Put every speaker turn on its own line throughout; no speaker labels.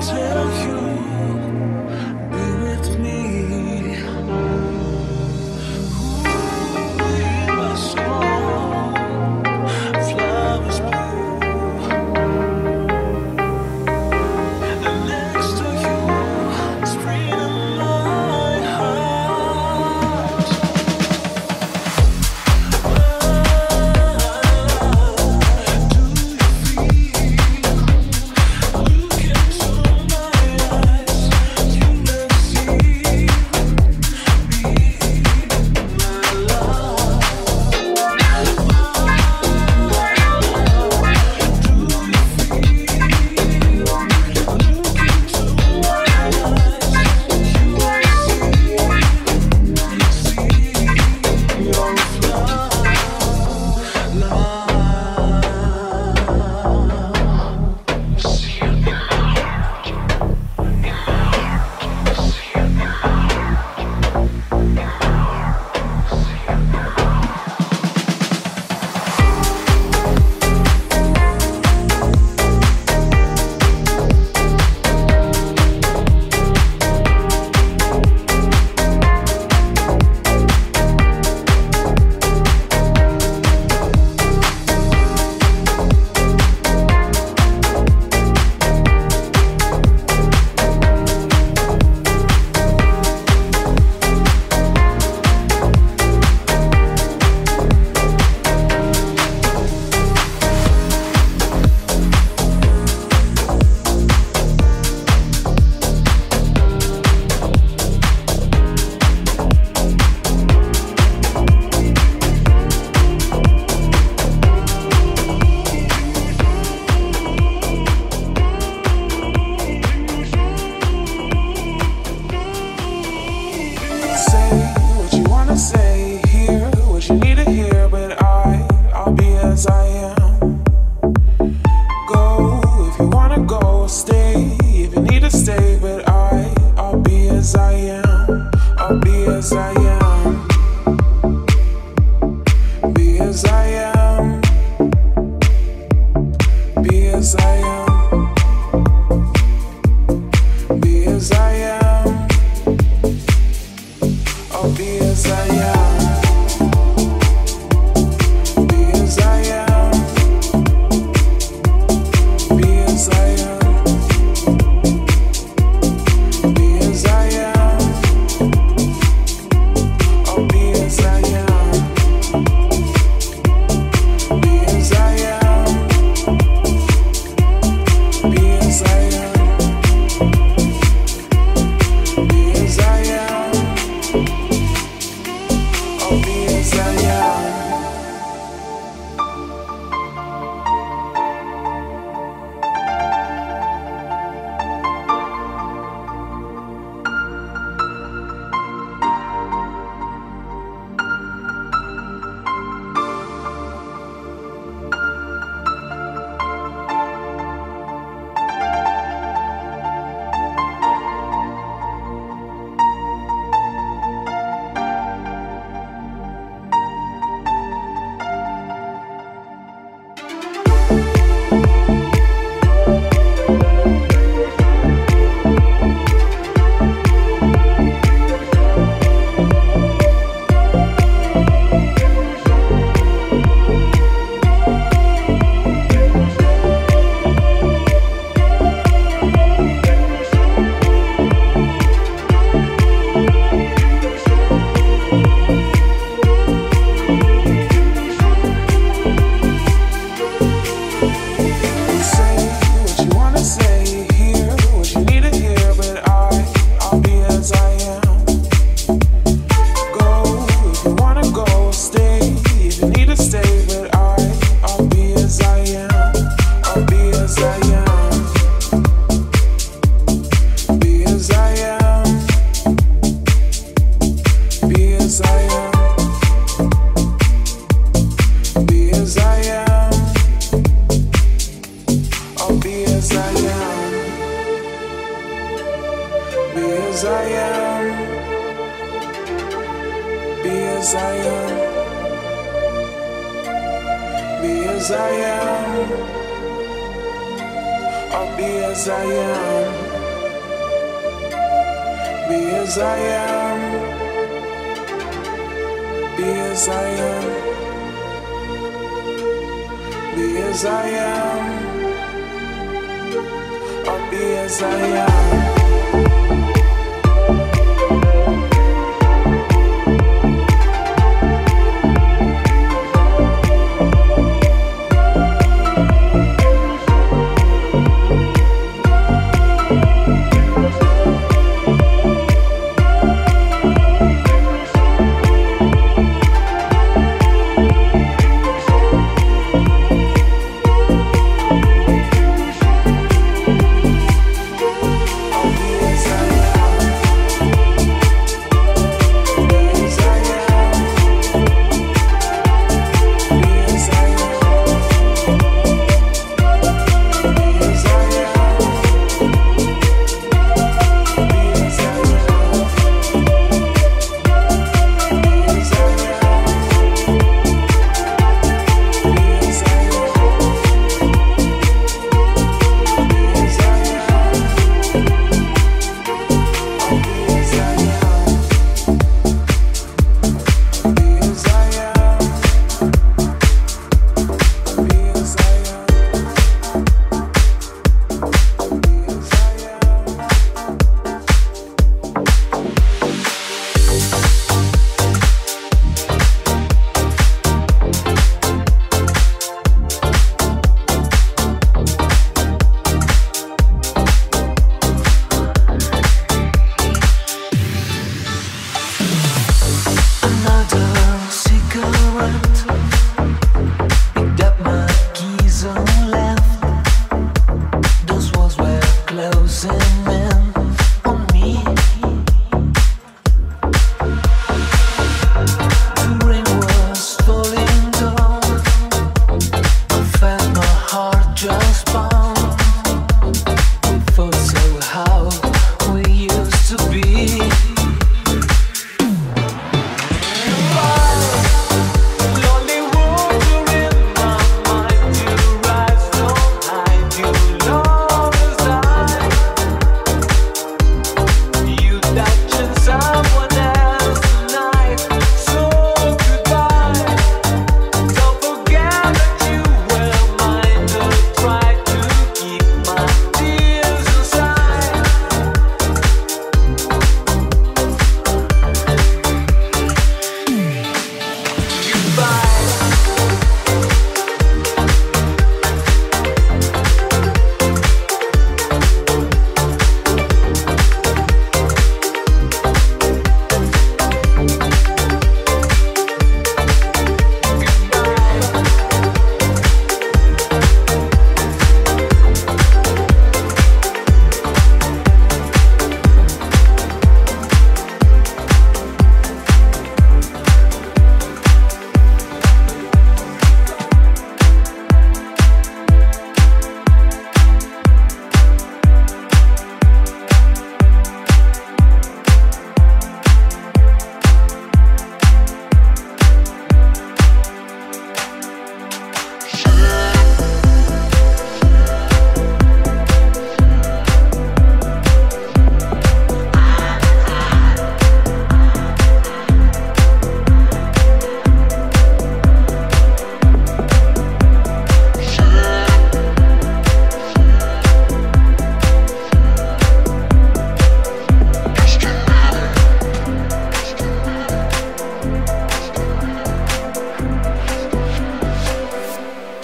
tell you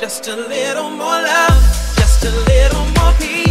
Just a little more love,
just a little more peace.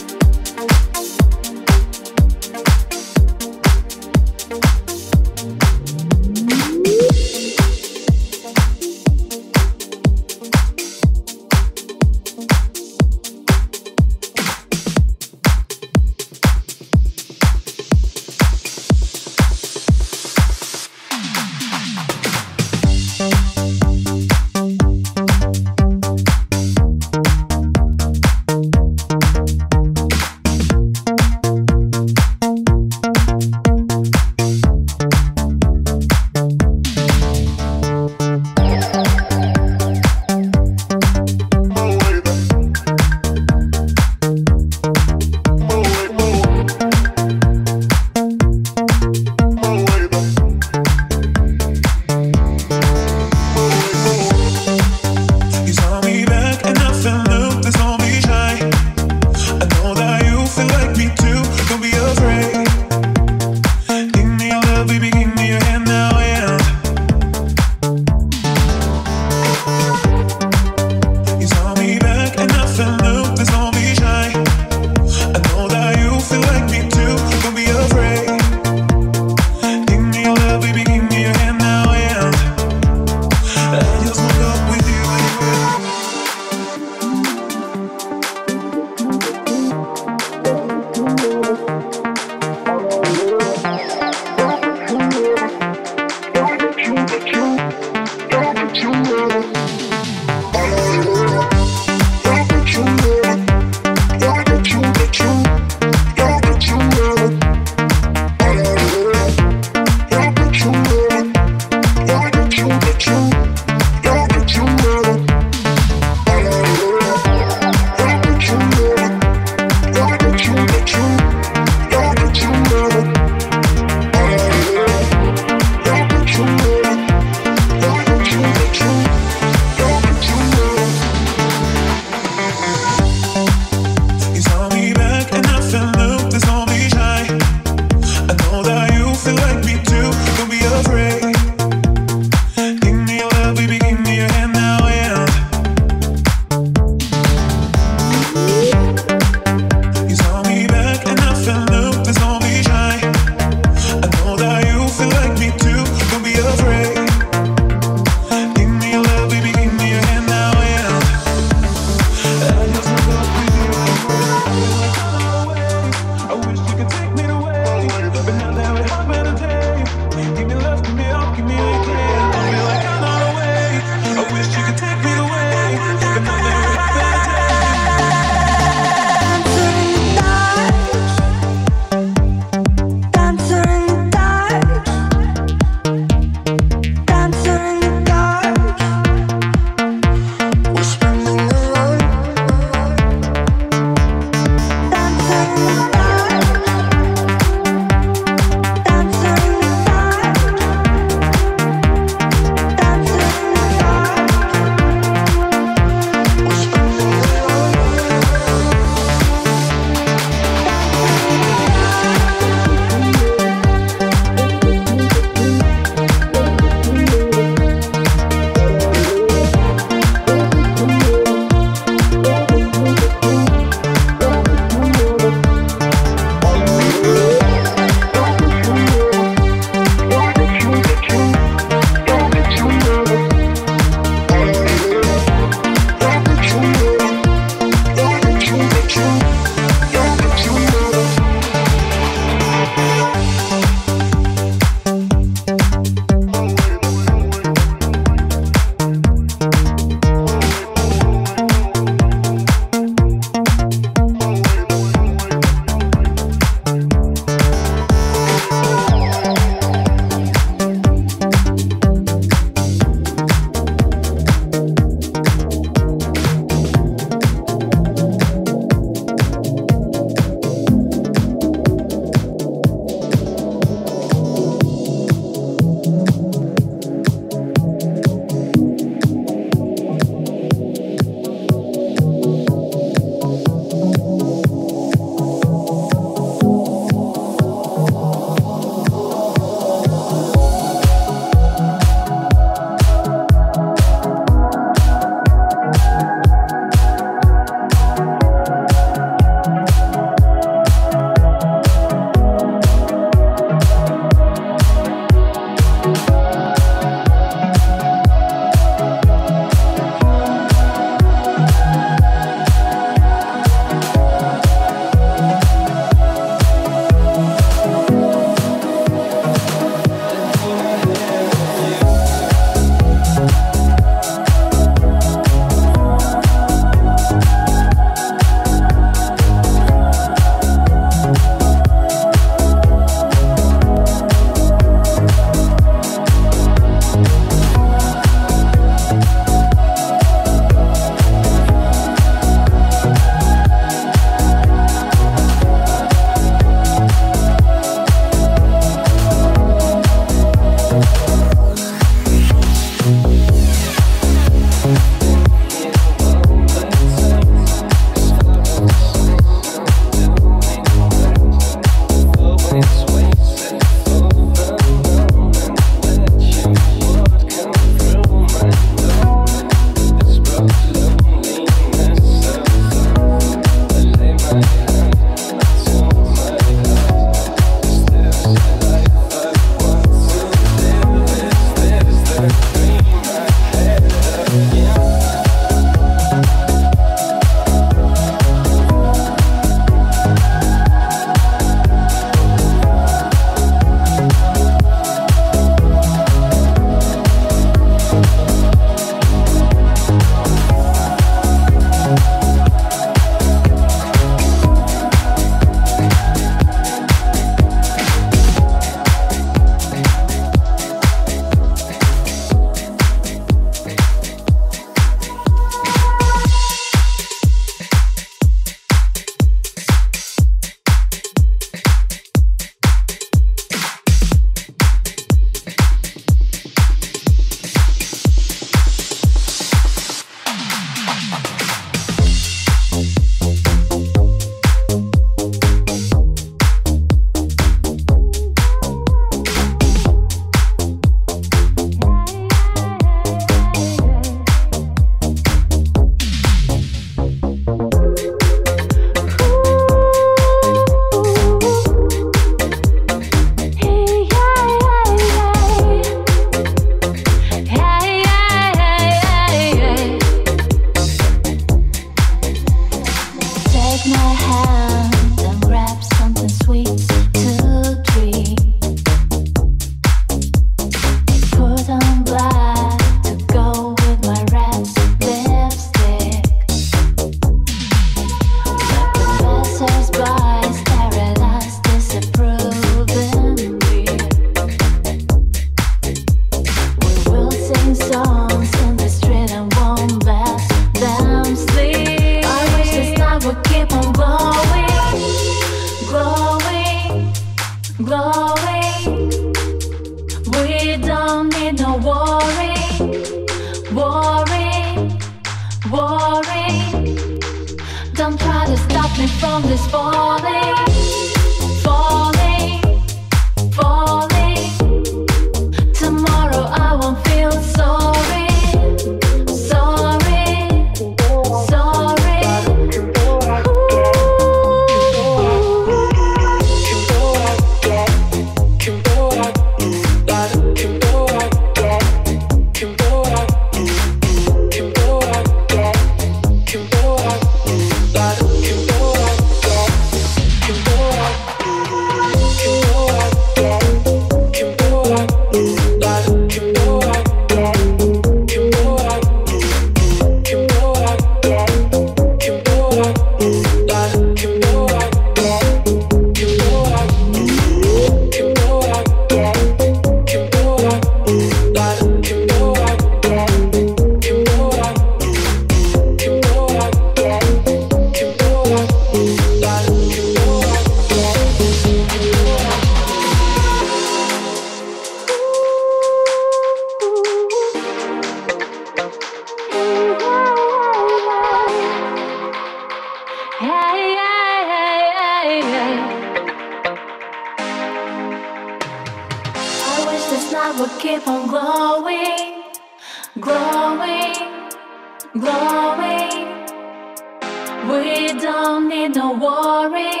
We don't need no worry,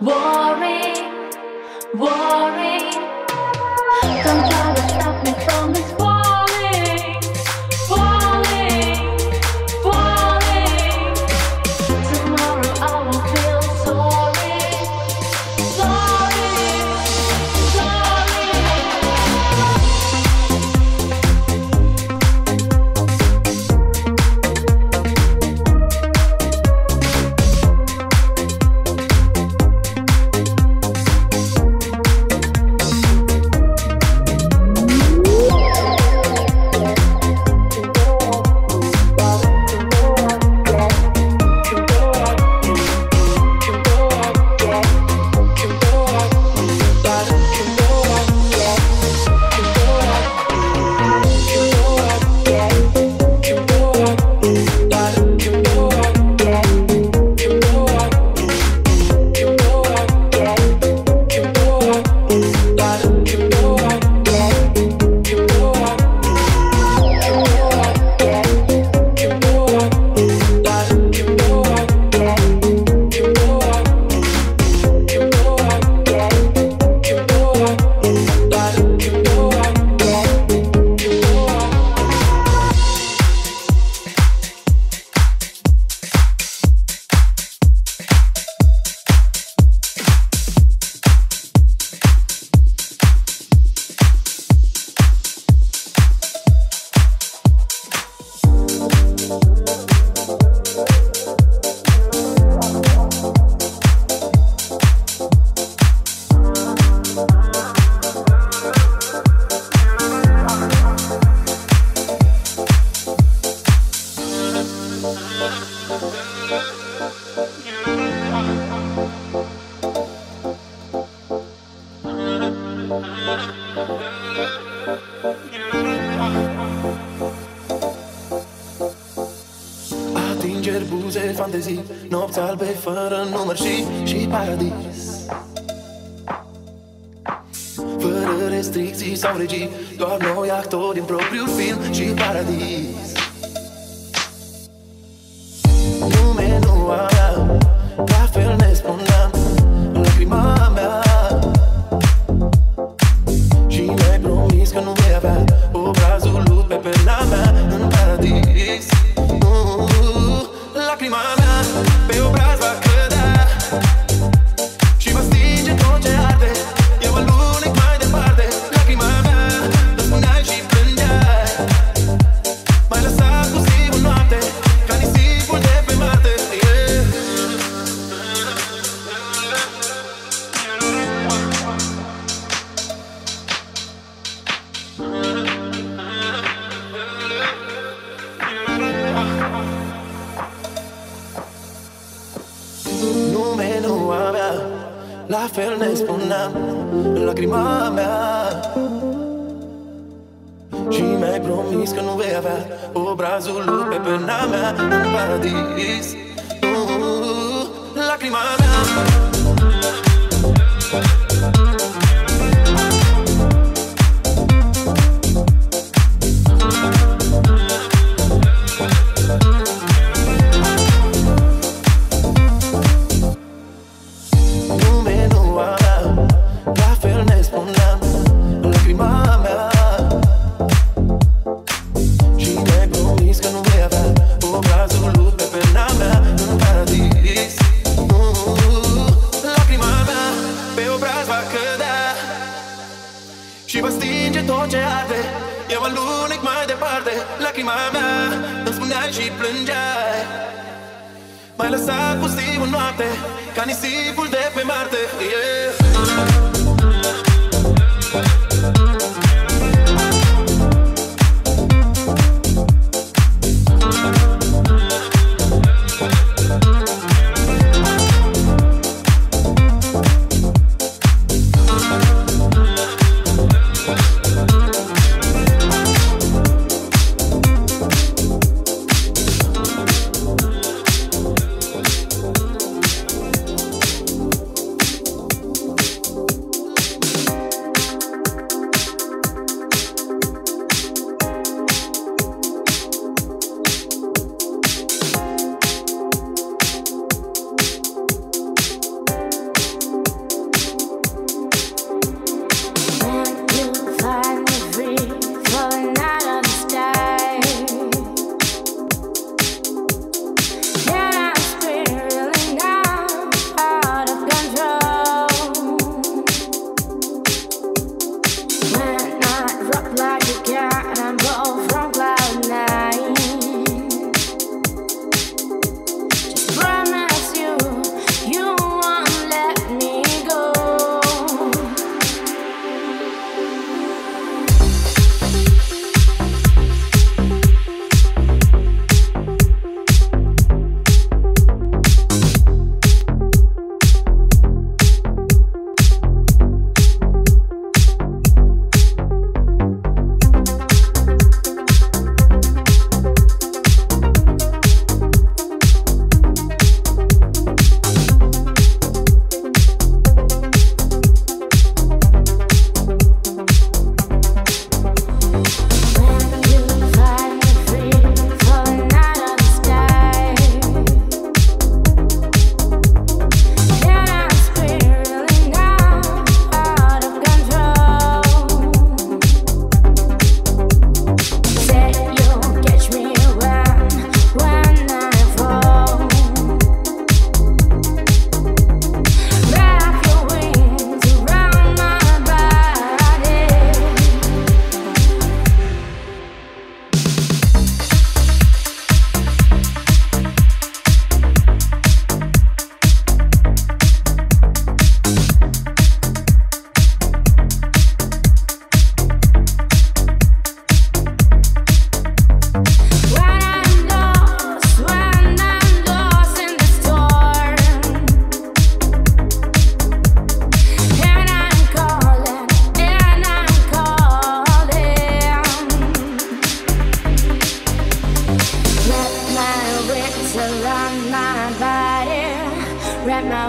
worry.
nopți albe fără număr și, și paradis Fără restricții sau regii Doar noi actori în propriul film și paradis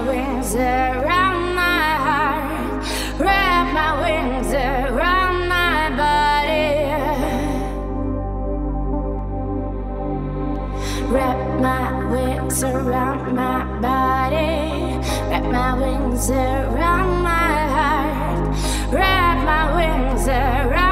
wings around
my heart, wrap my wings around my body. Wrap my wings around my body, wrap my wings
around my heart, wrap my wings around.